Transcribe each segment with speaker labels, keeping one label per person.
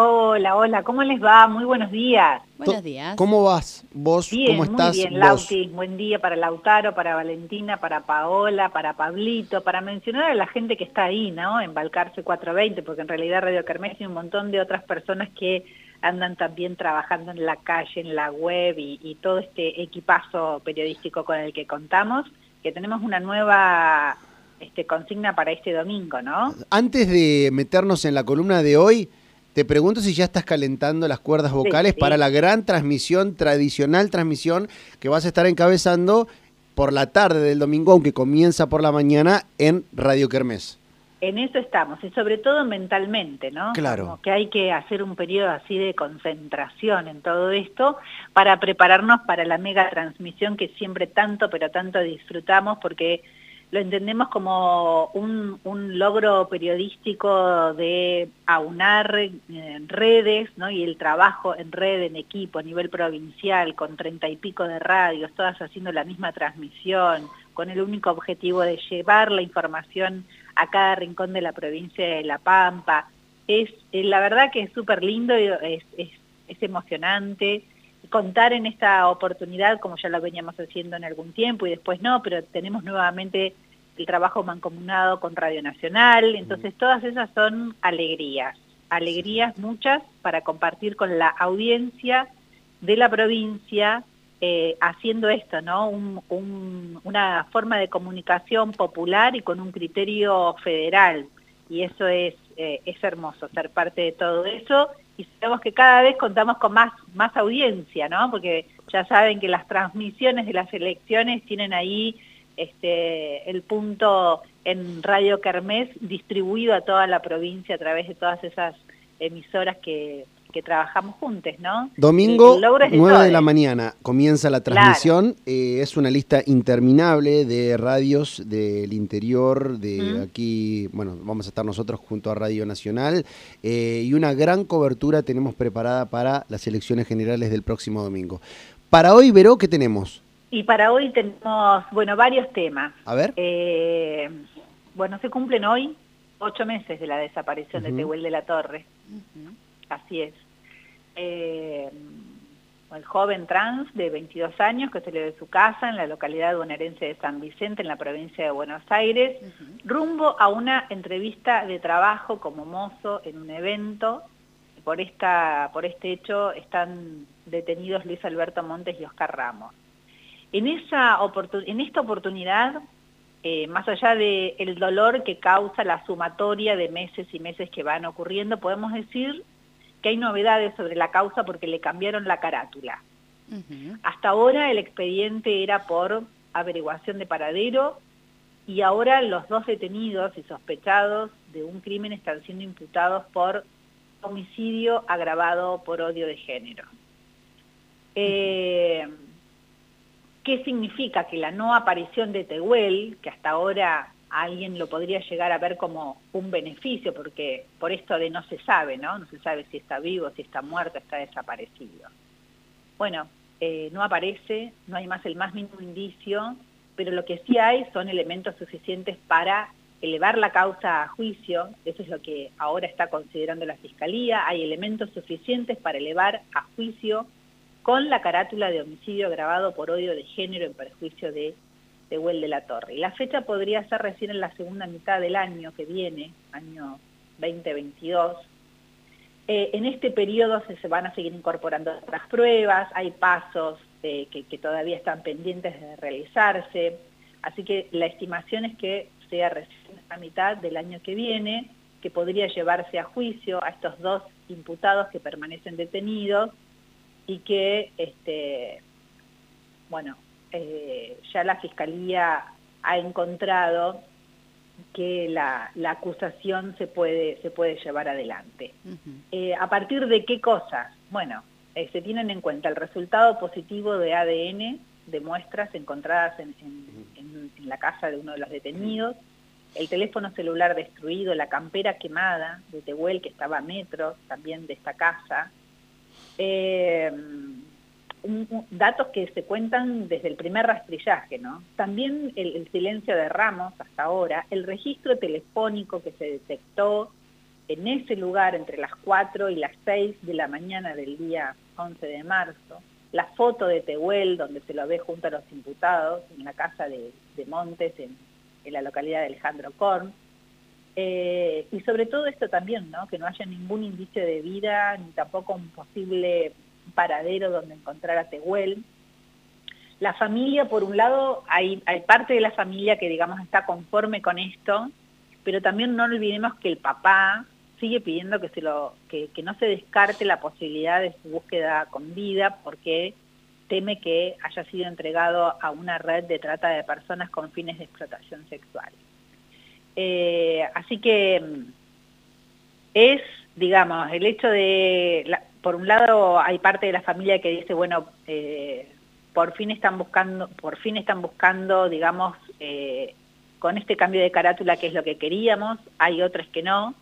Speaker 1: Hola, hola, ¿cómo les va? Muy buenos días.
Speaker 2: Buenos días.
Speaker 3: ¿Cómo vas? ¿Vos
Speaker 1: bien,
Speaker 3: cómo estás?
Speaker 1: Muy bien,
Speaker 3: vos?
Speaker 1: Lauti. Buen día para Lautaro, para Valentina, para Paola, para Pablito, para mencionar a la gente que está ahí, ¿no? En Balcarce 420, porque en realidad Radio Kermés y un montón de otras personas que andan también trabajando en la calle, en la web y, y todo este equipazo periodístico con el que contamos, que tenemos una nueva este, consigna para este domingo, ¿no?
Speaker 3: Antes de meternos en la columna de hoy, te pregunto si ya estás calentando las cuerdas vocales
Speaker 1: sí.
Speaker 3: para la gran transmisión, tradicional transmisión que vas a estar encabezando por la tarde del domingo, aunque comienza por la mañana en Radio Kermés.
Speaker 1: En eso estamos, y sobre todo mentalmente, ¿no?
Speaker 3: Claro.
Speaker 1: Como que hay que hacer un periodo así de concentración en todo esto para prepararnos para la mega transmisión que siempre tanto, pero tanto disfrutamos, porque lo entendemos como un, un logro periodístico de aunar eh, redes, ¿no? Y el trabajo en red, en equipo, a nivel provincial, con treinta y pico de radios, todas haciendo la misma transmisión, con el único objetivo de llevar la información a cada rincón de la provincia de La Pampa. Es, la verdad que es súper lindo, es, es, es emocionante contar en esta oportunidad, como ya lo veníamos haciendo en algún tiempo y después no, pero tenemos nuevamente el trabajo mancomunado con Radio Nacional, entonces todas esas son alegrías, alegrías muchas para compartir con la audiencia de la provincia, eh, haciendo esto, ¿no? Un, un, una forma de comunicación popular y con un criterio federal, y eso es, eh, es hermoso, ser parte de todo eso, y sabemos que cada vez contamos con más, más audiencia, ¿no? Porque ya saben que las transmisiones de las elecciones tienen ahí este, el punto en Radio Kermés distribuido a toda la provincia a través de todas esas emisoras que, que trabajamos juntos, ¿no?
Speaker 3: Domingo, 9 de, la mañana, comienza la transmisión. Claro. Eh, es una lista interminable de radios del interior, de ¿Mm? aquí, bueno, vamos a estar nosotros junto a Radio Nacional, eh, y una gran cobertura tenemos preparada para las elecciones generales del próximo domingo. Para hoy, Veró, ¿qué tenemos?
Speaker 1: Y para hoy tenemos, bueno, varios temas.
Speaker 3: A ver.
Speaker 1: Eh, bueno, se cumplen hoy ocho meses de la desaparición uh -huh. de Tehuel de la Torre. Uh -huh. Así es. Eh, el joven trans de 22 años que salió de su casa en la localidad bonaerense de San Vicente, en la provincia de Buenos Aires, uh -huh. rumbo a una entrevista de trabajo como mozo en un evento. Por, esta, por este hecho están detenidos Luis Alberto Montes y Oscar Ramos. En, esa en esta oportunidad, eh, más allá del el dolor que causa la sumatoria de meses y meses que van ocurriendo, podemos decir que hay novedades sobre la causa porque le cambiaron la carátula. Uh -huh. Hasta ahora el expediente era por averiguación de paradero y ahora los dos detenidos y sospechados de un crimen están siendo imputados por homicidio agravado por odio de género. Eh, ¿Qué significa que la no aparición de Tehuel, que hasta ahora alguien lo podría llegar a ver como un beneficio, porque por esto de no se sabe, ¿no? No se sabe si está vivo, si está muerto, está desaparecido. Bueno, eh, no aparece, no hay más el más mínimo indicio, pero lo que sí hay son elementos suficientes para elevar la causa a juicio, eso es lo que ahora está considerando la Fiscalía, hay elementos suficientes para elevar a juicio con la carátula de homicidio agravado por odio de género en perjuicio de Tehuel de la Torre. Y la fecha podría ser recién en la segunda mitad del año que viene, año 2022. Eh, en este periodo se, se, van a seguir incorporando otras pruebas, hay pasos eh, que, que, todavía están pendientes de realizarse, así que la estimación es que sea recién a mitad del año que viene, que podría llevarse a juicio a estos dos imputados que permanecen detenidos y que, este, bueno, eh, ya la Fiscalía ha encontrado que la, la, acusación se puede, se puede llevar adelante. Uh -huh. eh, ¿A partir de qué cosas? Bueno, eh, se tienen en cuenta el resultado positivo de ADN de muestras encontradas en, en, en, en, la casa de uno de los detenidos, el teléfono celular destruido, la campera quemada de Tehuel, que estaba a metros también de esta casa, eh, un, datos que se cuentan desde el primer rastrillaje, ¿no? También el, el, silencio de Ramos hasta ahora, el registro telefónico que se detectó en ese lugar entre las 4 y las 6 de la mañana del día 11 de marzo, la foto de Tehuel, donde se lo ve junto a los imputados, en la casa de, Montes, en, la localidad de Alejandro Korn. Eh, y sobre todo esto también, ¿no? que no haya ningún indicio de vida, ni tampoco un posible paradero donde encontrar a Tehuel. La familia, por un lado, hay, parte de la familia que, digamos, está conforme con esto, pero también no olvidemos que el papá sigue pidiendo que, se lo, que, no se descarte la posibilidad de su búsqueda con vida porque teme que haya sido entregado a una red de trata de personas con fines de explotación sexual. Eh, así que mm, es, digamos, el hecho de, por un lado hay parte de la familia que dice, bueno, eh, por fin están buscando, por fin están buscando, digamos, eh, con este cambio de carátula que es lo que queríamos, hay otros que no,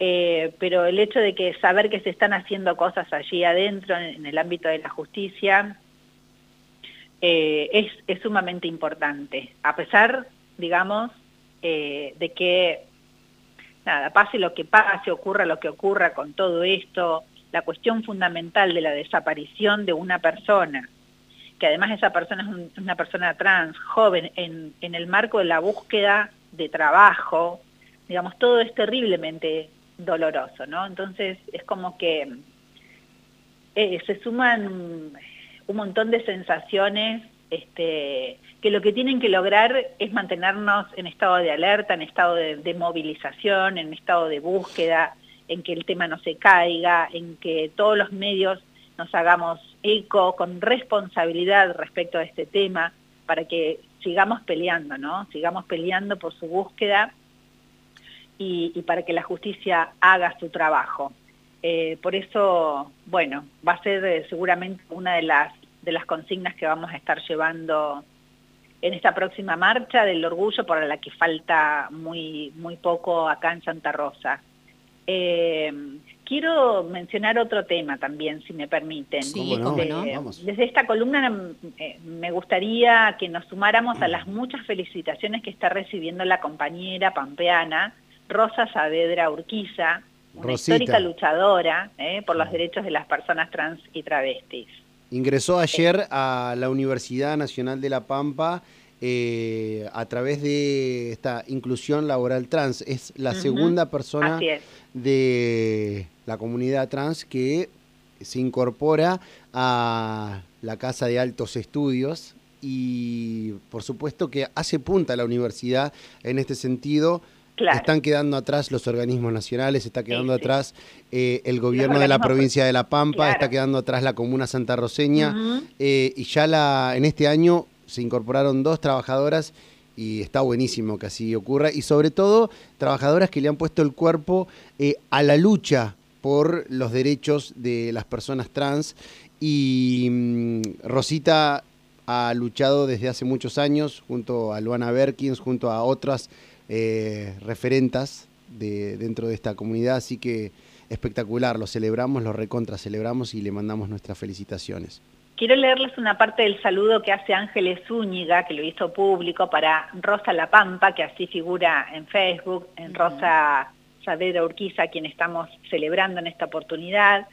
Speaker 1: eh, pero el hecho de que saber que se están haciendo cosas allí adentro, en, el ámbito de la justicia, eh, es, sumamente importante, a pesar, digamos, de que, nada, pase lo que pase, ocurra lo que ocurra con todo esto, la cuestión fundamental de la desaparición de una persona, que además esa persona es una persona trans, joven, en, en el marco de la búsqueda de trabajo, digamos, todo es terriblemente doloroso, ¿no? Entonces es como que eh, se suman un montón de sensaciones este, que lo que tienen que lograr es mantenernos en estado de alerta, en estado de, movilización, en estado de búsqueda, en que el tema no se caiga, en que todos los medios nos hagamos eco con responsabilidad respecto a este tema para que sigamos peleando, ¿no? Sigamos peleando por su búsqueda y, para que la justicia haga su trabajo. Eh, por eso, bueno, va a ser eh, seguramente una de las, de las consignas que vamos a estar llevando en esta próxima marcha del orgullo, para la que falta muy, muy poco acá en Santa Rosa. Eh, quiero mencionar otro tema también, si me permiten.
Speaker 3: Sí,
Speaker 1: Desde esta columna me gustaría que nos sumáramos a las muchas felicitaciones que está recibiendo la compañera pampeana Rosa Saavedra Urquiza, una histórica luchadora eh, por los derechos de las personas trans y travestis.
Speaker 3: Ingresó ayer a la Universidad Nacional de La Pampa eh, a través de esta inclusión laboral trans. Es la segunda persona de la comunidad trans que se incorpora a la Casa de Altos Estudios y por supuesto que hace punta la universidad en este sentido. Están quedando atrás los organismos nacionales, está quedando atrás eh, el gobierno de la provincia de La Pampa, está quedando atrás la comuna Santa Roseña, eh, y ya la, en este año se incorporaron dos trabajadoras y está buenísimo que así ocurra, y sobre todo trabajadoras que le han puesto el cuerpo eh, a la lucha por los derechos de las personas trans, y mm, Rosita ha luchado desde hace muchos años junto a Luana Berkins, junto a otras eh, referentas de, dentro de esta comunidad, así que espectacular, lo celebramos, lo recontra celebramos y le mandamos nuestras felicitaciones.
Speaker 1: Quiero leerles una parte del saludo que hace Ángeles Zúñiga, que lo hizo público, para Rosa La Pampa, que así figura en Facebook, en Rosa Saavedra Urquiza, quien estamos celebrando en esta oportunidad.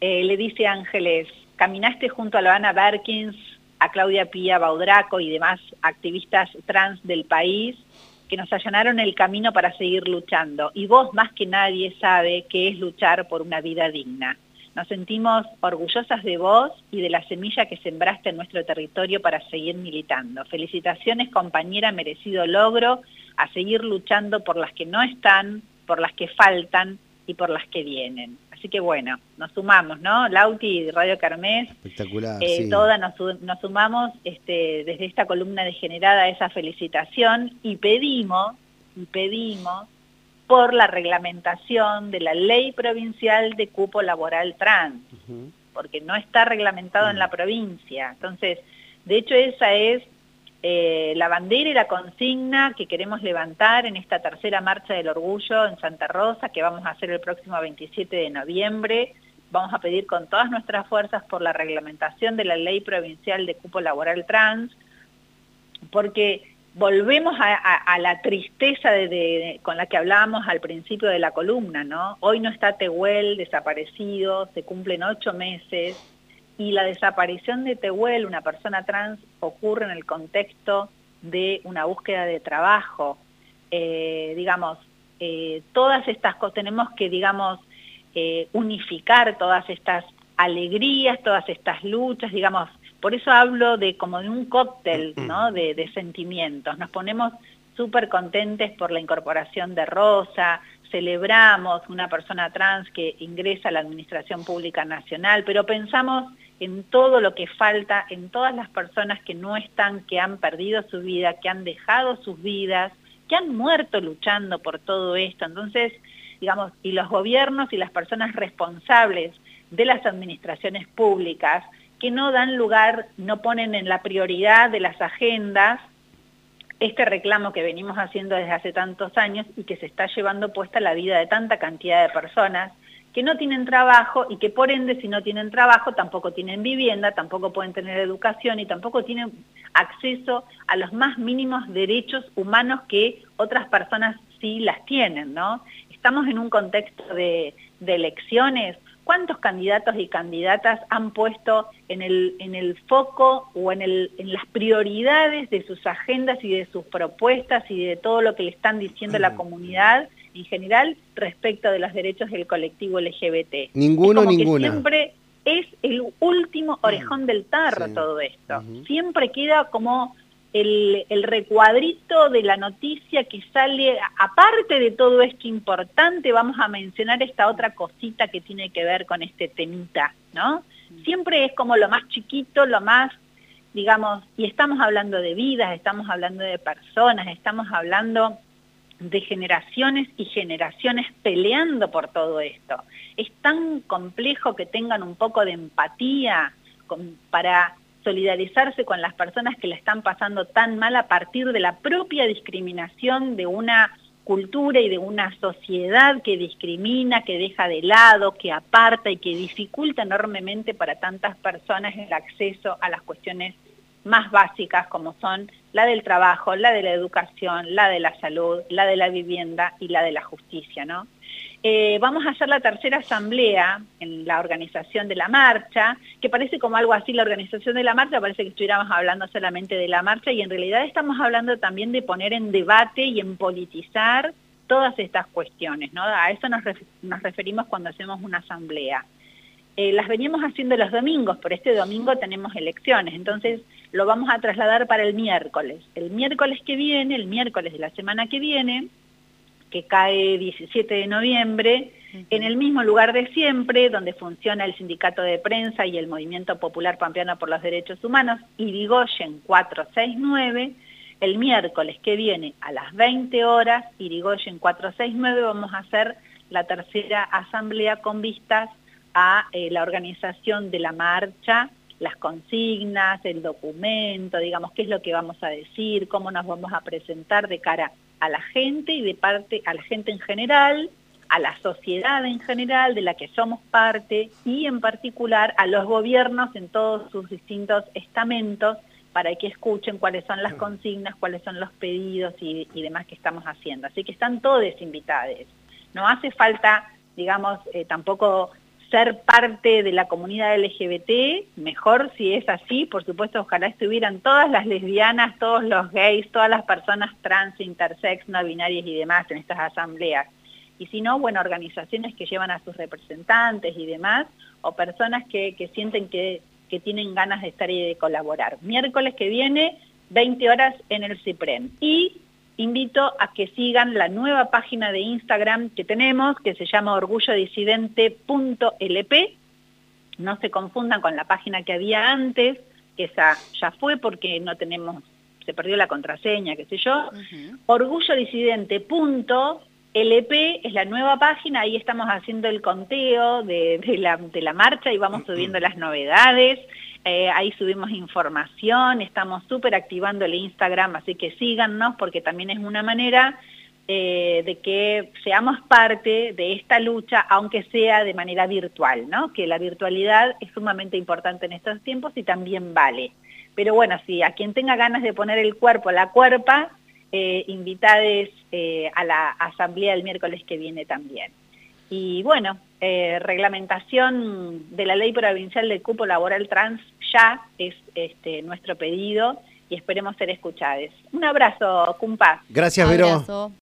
Speaker 1: Eh, le dice Ángeles, caminaste junto a Loana Berkins, a Claudia Pía Baudraco y demás activistas trans del país que nos allanaron el camino para seguir luchando. Y vos más que nadie sabe qué es luchar por una vida digna. Nos sentimos orgullosas de vos y de la semilla que sembraste en nuestro territorio para seguir militando. Felicitaciones compañera, merecido logro, a seguir luchando por las que no están, por las que faltan y por las que vienen. Así que bueno, nos sumamos, ¿no? Lauti y Radio Carmes.
Speaker 3: Espectacular.
Speaker 1: Eh, Todas nos, sumamos este, desde esta columna degenerada a esa felicitación y pedimos, y pedimos por la reglamentación de la ley provincial de cupo laboral trans, porque no está reglamentado en la provincia. Entonces, de hecho esa es eh, la bandera y la consigna que queremos levantar en esta tercera marcha del orgullo en Santa Rosa, que vamos a hacer el próximo 27 de noviembre. Vamos a pedir con todas nuestras fuerzas por la reglamentación de la ley provincial de cupo laboral trans, porque volvemos a, la tristeza con la que hablábamos al principio de la columna, ¿no? Hoy no está Tehuel desaparecido, se cumplen ocho meses, y la desaparición de Tehuel, una persona trans, ocurre en el contexto de una búsqueda de trabajo. Eh, digamos, eh, todas estas cosas, tenemos que, digamos, eh, unificar todas estas alegrías, todas estas luchas, digamos, por eso hablo de como de un cóctel, ¿no? De, de sentimientos. Nos ponemos súper contentes por la incorporación de Rosa, celebramos una persona trans que ingresa a la Administración Pública Nacional, pero pensamos en todo lo que falta, en todas las personas que no están, que han perdido su vida, que han dejado sus vidas, que han muerto luchando por todo esto. Entonces, digamos, y los gobiernos y las personas responsables de las administraciones públicas que no dan lugar, no ponen en la prioridad de las agendas este reclamo que venimos haciendo desde hace tantos años y que se está llevando puesta la vida de tanta cantidad de personas que no tienen trabajo y que por ende si no tienen trabajo tampoco tienen vivienda, tampoco pueden tener educación y tampoco tienen acceso a los más mínimos derechos humanos que otras personas sí las tienen, ¿no? Estamos en un contexto de, de elecciones ¿Cuántos candidatos y candidatas han puesto en el, en el foco o en, el, en las prioridades de sus agendas y de sus propuestas y de todo lo que le están diciendo a la comunidad en general respecto de los derechos del colectivo LGBT?
Speaker 3: Ninguno, ninguna.
Speaker 1: siempre es el último orejón del tarro todo esto. Siempre queda como el, recuadrito de la noticia que sale, aparte de todo esto importante, vamos a mencionar esta otra cosita que tiene que ver con este temita, ¿no? Siempre es como lo más chiquito, lo más, digamos, y estamos hablando de vidas, estamos hablando de personas, estamos hablando de generaciones y generaciones peleando por todo esto. Es tan complejo que tengan un poco de empatía para solidarizarse con las personas que le están pasando tan mal a partir de la propia discriminación de una cultura y de una sociedad que discrimina, que deja de lado, que aparta y que dificulta enormemente para tantas personas el acceso a las cuestiones más básicas como son la del trabajo, la de la educación, la de la salud, la de la vivienda y la de la justicia, ¿no? Eh, vamos a hacer la tercera asamblea en la organización de la marcha, que parece como algo así la organización de la marcha, parece que estuviéramos hablando solamente de la marcha y en realidad estamos hablando también de poner en debate y en politizar todas estas cuestiones, ¿no? A eso nos, referimos cuando hacemos una asamblea. Eh, las veníamos haciendo los domingos, por este domingo tenemos elecciones, entonces lo vamos a trasladar para el miércoles. El miércoles que viene, el miércoles de la semana que viene, que cae 17 de noviembre, en el mismo lugar de siempre, donde funciona el Sindicato de Prensa y el Movimiento Popular Pampeano por los Derechos Humanos, Irigoyen 469, el miércoles que viene a las 20 horas, Irigoyen 469, vamos a hacer la tercera asamblea con vistas a eh, la organización de la marcha, las consignas, el documento, digamos, qué es lo que vamos a decir, cómo nos vamos a presentar de cara a la gente y de parte a la gente en general, a la sociedad en general de la que somos parte y en particular a los gobiernos en todos sus distintos estamentos para que escuchen cuáles son las consignas, cuáles son los pedidos y, demás que estamos haciendo. Así que están todos invitados. No hace falta, digamos, eh, tampoco ser parte de la comunidad LGBT, mejor si es así, por supuesto, ojalá estuvieran todas las lesbianas, todos los gays, todas las personas trans, intersex, no binarias y demás en estas asambleas. Y si no, bueno, organizaciones que llevan a sus representantes y demás, o personas que, sienten que, tienen ganas de estar y de colaborar. Miércoles que viene, 20 horas en el CIPREM. Y invito a que sigan la nueva página de Instagram que tenemos, que se llama orgullodisidente.lp. No se confundan con la página que había antes, que esa ya fue porque no tenemos, se perdió la contraseña, qué sé yo. Orgullodisidente.lp es la nueva página, ahí estamos haciendo el conteo de, la, de la marcha y vamos subiendo las novedades. Eh, ahí subimos información, estamos súper activando el Instagram, así que síganos porque también es una manera eh, de que seamos parte de esta lucha, aunque sea de manera virtual, ¿no? Que la virtualidad es sumamente importante en estos tiempos y también vale. Pero bueno, si a quien tenga ganas de poner el cuerpo a la cuerpa, eh, invitades eh, a la asamblea el miércoles que viene también. Y bueno, eh, reglamentación de la ley provincial de cupo laboral trans ya es este, nuestro pedido y esperemos ser escuchados. Un abrazo, Cumpa.
Speaker 3: Gracias, Vero.